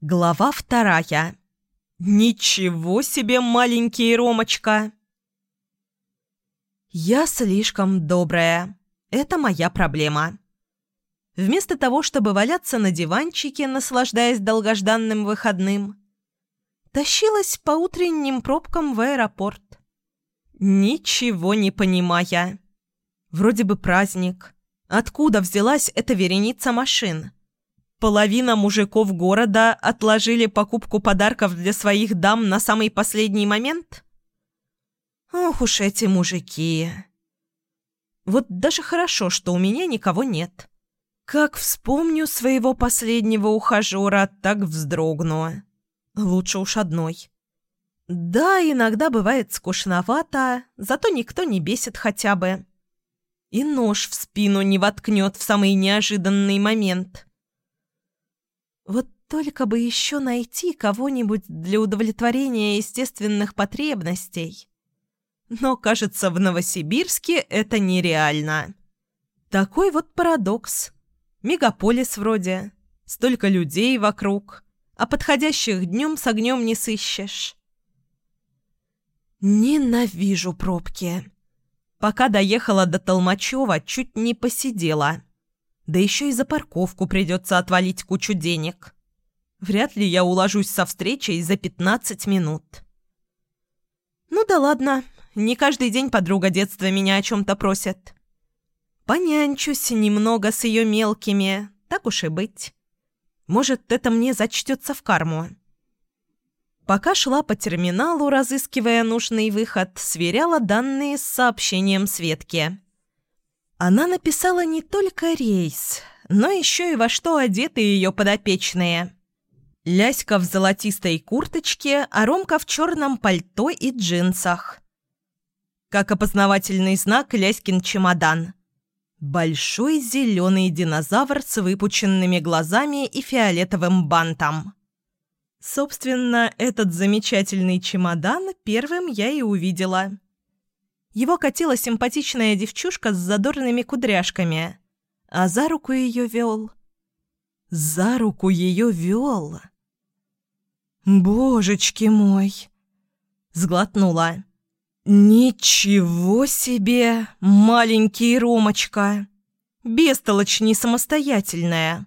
Глава вторая. Ничего себе, маленький Ромочка! Я слишком добрая. Это моя проблема. Вместо того, чтобы валяться на диванчике, наслаждаясь долгожданным выходным, тащилась по утренним пробкам в аэропорт. Ничего не понимая. Вроде бы праздник. Откуда взялась эта вереница машин? Половина мужиков города отложили покупку подарков для своих дам на самый последний момент? Ох уж эти мужики. Вот даже хорошо, что у меня никого нет. Как вспомню своего последнего ухажера, так вздрогну. Лучше уж одной. Да, иногда бывает скучновато, зато никто не бесит хотя бы. И нож в спину не воткнет в самый неожиданный момент. Вот только бы еще найти кого-нибудь для удовлетворения естественных потребностей. Но, кажется, в Новосибирске это нереально. Такой вот парадокс. Мегаполис вроде. Столько людей вокруг. А подходящих днем с огнем не сыщешь. Ненавижу пробки. Пока доехала до Толмачева, чуть не посидела. Да еще и за парковку придется отвалить кучу денег. Вряд ли я уложусь со встречей за 15 минут. Ну да ладно, не каждый день подруга детства меня о чем-то просит. Понянчусь немного с ее мелкими, так уж и быть. Может, это мне зачтется в карму. Пока шла по терминалу, разыскивая нужный выход, сверяла данные с сообщением Светки. Она написала не только рейс, но еще и во что одеты ее подопечные. Ляська в золотистой курточке, а Ромка в черном пальто и джинсах. Как опознавательный знак Ляськин чемодан. Большой зеленый динозавр с выпученными глазами и фиолетовым бантом. Собственно, этот замечательный чемодан первым я и увидела. Его катила симпатичная девчушка с задорными кудряшками, а за руку ее вел... За руку ее вел... «Божечки мой!» — сглотнула. «Ничего себе, маленький Ромочка! Бестолочь не самостоятельная!»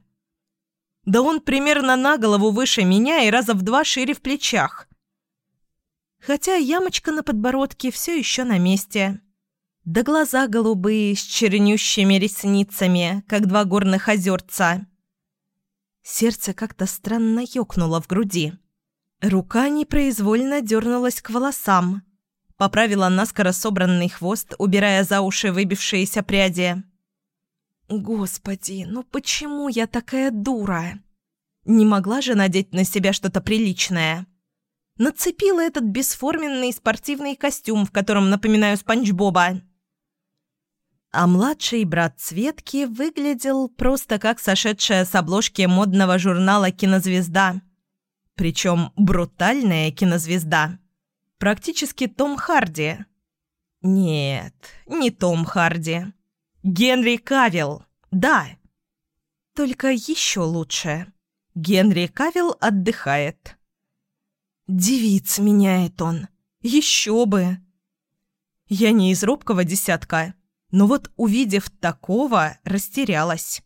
«Да он примерно на голову выше меня и раза в два шире в плечах хотя ямочка на подбородке все еще на месте. Да глаза голубые с чернющими ресницами, как два горных озерца. Сердце как-то странно ёкнуло в груди. Рука непроизвольно дернулась к волосам. Поправила наскоро собранный хвост, убирая за уши выбившиеся пряди. «Господи, ну почему я такая дура?» Не могла же надеть на себя что-то приличное нацепила этот бесформенный спортивный костюм, в котором напоминаю Спанч Боба. А младший брат Светки выглядел просто как сошедшая с обложки модного журнала «Кинозвезда». Причем брутальная кинозвезда. Практически Том Харди. Нет, не Том Харди. Генри Кавилл, да. Только еще лучше. Генри Кавилл отдыхает. Девиц меняет он. Еще бы. Я не из робкого десятка, но вот, увидев такого, растерялась.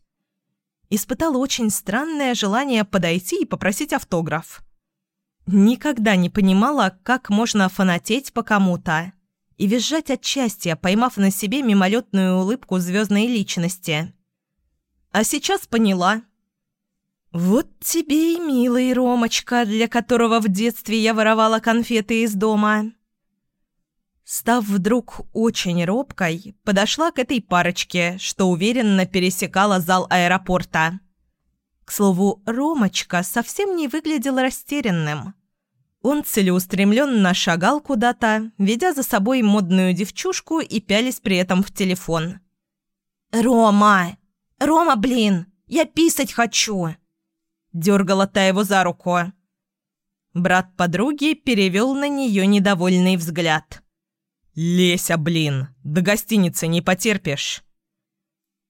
Испытала очень странное желание подойти и попросить автограф. Никогда не понимала, как можно фанатеть по кому-то и визжать от счастья, поймав на себе мимолетную улыбку звездной личности. А сейчас поняла – «Вот тебе и милый Ромочка, для которого в детстве я воровала конфеты из дома». Став вдруг очень робкой, подошла к этой парочке, что уверенно пересекала зал аэропорта. К слову, Ромочка совсем не выглядел растерянным. Он целеустремленно шагал куда-то, ведя за собой модную девчушку и пялись при этом в телефон. «Рома! Рома, блин! Я писать хочу!» Дергала та его за руку. Брат подруги перевел на нее недовольный взгляд. «Леся, блин, до гостиницы не потерпишь!»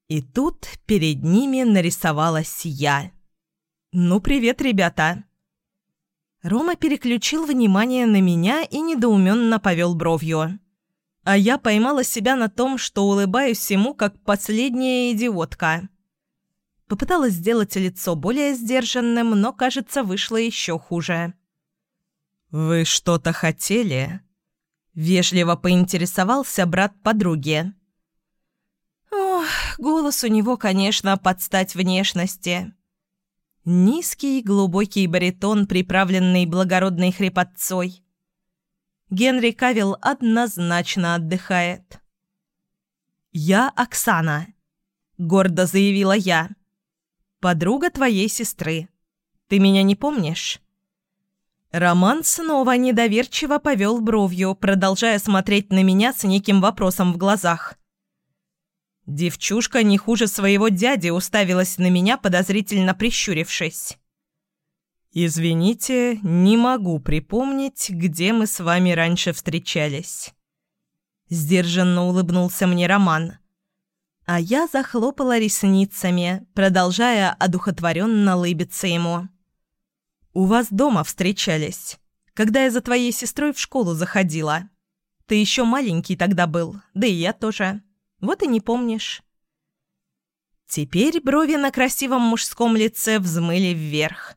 И тут перед ними нарисовалась я. «Ну, привет, ребята! Рома переключил внимание на меня и недоуменно повел бровью. А я поймала себя на том, что улыбаюсь ему, как последняя идиотка. Попыталась сделать лицо более сдержанным, но, кажется, вышло еще хуже. «Вы что-то хотели?» Вежливо поинтересовался брат подруги. Ох, голос у него, конечно, под стать внешности. Низкий, глубокий баритон, приправленный благородной хрипотцой. Генри Кавилл однозначно отдыхает. «Я Оксана», — гордо заявила я. «Подруга твоей сестры. Ты меня не помнишь?» Роман снова недоверчиво повел бровью, продолжая смотреть на меня с неким вопросом в глазах. Девчушка не хуже своего дяди уставилась на меня, подозрительно прищурившись. «Извините, не могу припомнить, где мы с вами раньше встречались». Сдержанно улыбнулся мне Роман. А я захлопала ресницами, продолжая одухотворенно лыбиться ему. «У вас дома встречались, когда я за твоей сестрой в школу заходила. Ты еще маленький тогда был, да и я тоже». Вот и не помнишь. Теперь брови на красивом мужском лице взмыли вверх.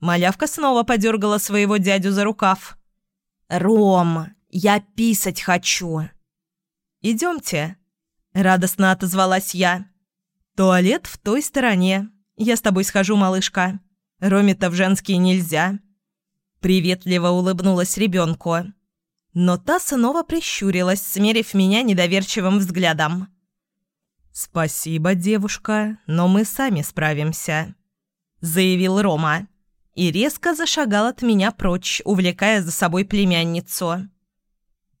Малявка снова подергала своего дядю за рукав. «Ром, я писать хочу!» «Идемте», — радостно отозвалась я. «Туалет в той стороне. Я с тобой схожу, малышка. Роме-то в женские нельзя». Приветливо улыбнулась ребенку. Но та снова прищурилась, смерив меня недоверчивым взглядом. «Спасибо, девушка, но мы сами справимся», — заявил Рома и резко зашагал от меня прочь, увлекая за собой племянницу.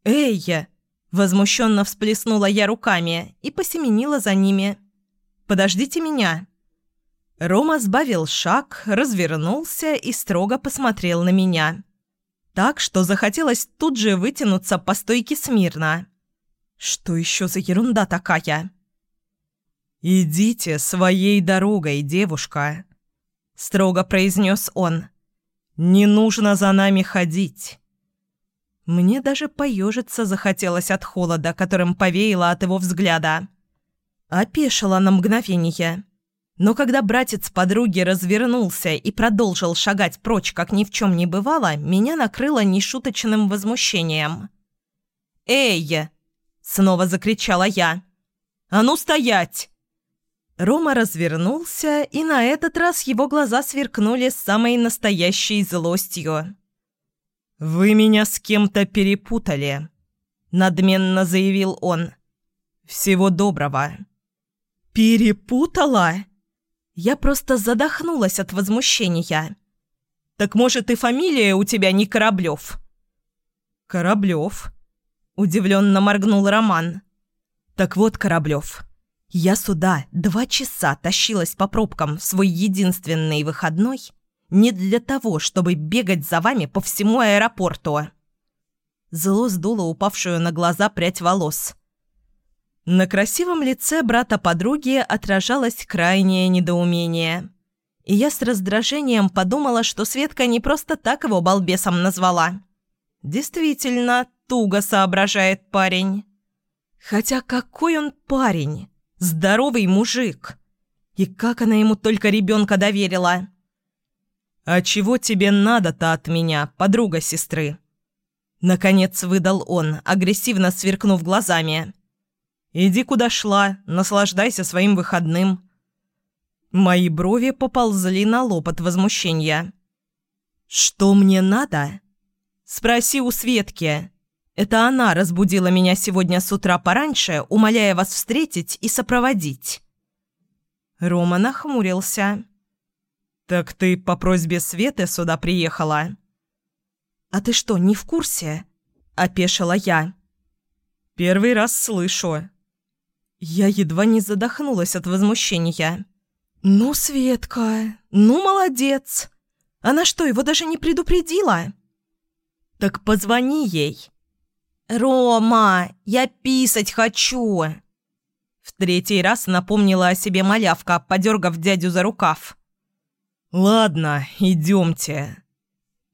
«Эй!» — возмущенно всплеснула я руками и посеменила за ними. «Подождите меня!» Рома сбавил шаг, развернулся и строго посмотрел на меня так, что захотелось тут же вытянуться по стойке смирно. Что еще за ерунда такая? «Идите своей дорогой, девушка», — строго произнес он. «Не нужно за нами ходить». Мне даже поежиться захотелось от холода, которым повеяло от его взгляда. Опешила на мгновение. Но когда братец подруги развернулся и продолжил шагать прочь, как ни в чем не бывало, меня накрыло нешуточным возмущением. «Эй!» — снова закричала я. «А ну стоять!» Рома развернулся, и на этот раз его глаза сверкнули с самой настоящей злостью. «Вы меня с кем-то перепутали», — надменно заявил он. «Всего доброго». «Перепутала?» Я просто задохнулась от возмущения. «Так, может, и фамилия у тебя не Кораблев?» «Кораблев?» – удивленно моргнул Роман. «Так вот, Кораблев, я сюда два часа тащилась по пробкам в свой единственный выходной не для того, чтобы бегать за вами по всему аэропорту». Зло сдуло упавшую на глаза прядь волос. На красивом лице брата-подруги отражалось крайнее недоумение. И я с раздражением подумала, что Светка не просто так его балбесом назвала. Действительно, туго соображает парень. Хотя какой он парень? Здоровый мужик. И как она ему только ребенка доверила? «А чего тебе надо-то от меня, подруга сестры?» Наконец выдал он, агрессивно сверкнув глазами. Иди куда шла, наслаждайся своим выходным». Мои брови поползли на лоб от возмущения. «Что мне надо?» «Спроси у Светки. Это она разбудила меня сегодня с утра пораньше, умоляя вас встретить и сопроводить». Рома нахмурился. «Так ты по просьбе Светы сюда приехала?» «А ты что, не в курсе?» – опешила я. «Первый раз слышу. Я едва не задохнулась от возмущения. «Ну, Светка, ну, молодец! Она что, его даже не предупредила?» «Так позвони ей!» «Рома, я писать хочу!» В третий раз напомнила о себе малявка, подергав дядю за рукав. «Ладно, идемте».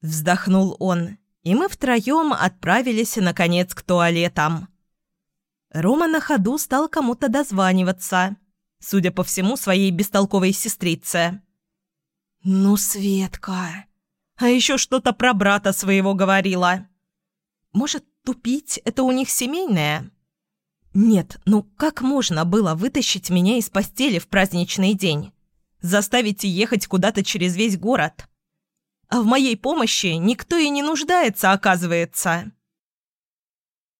Вздохнул он, и мы втроем отправились, наконец, к туалетам. Рома на ходу стал кому-то дозваниваться, судя по всему, своей бестолковой сестрице. «Ну, Светка!» А еще что-то про брата своего говорила. Может, тупить – это у них семейное? Нет, ну как можно было вытащить меня из постели в праздничный день? Заставить ехать куда-то через весь город? А в моей помощи никто и не нуждается, оказывается.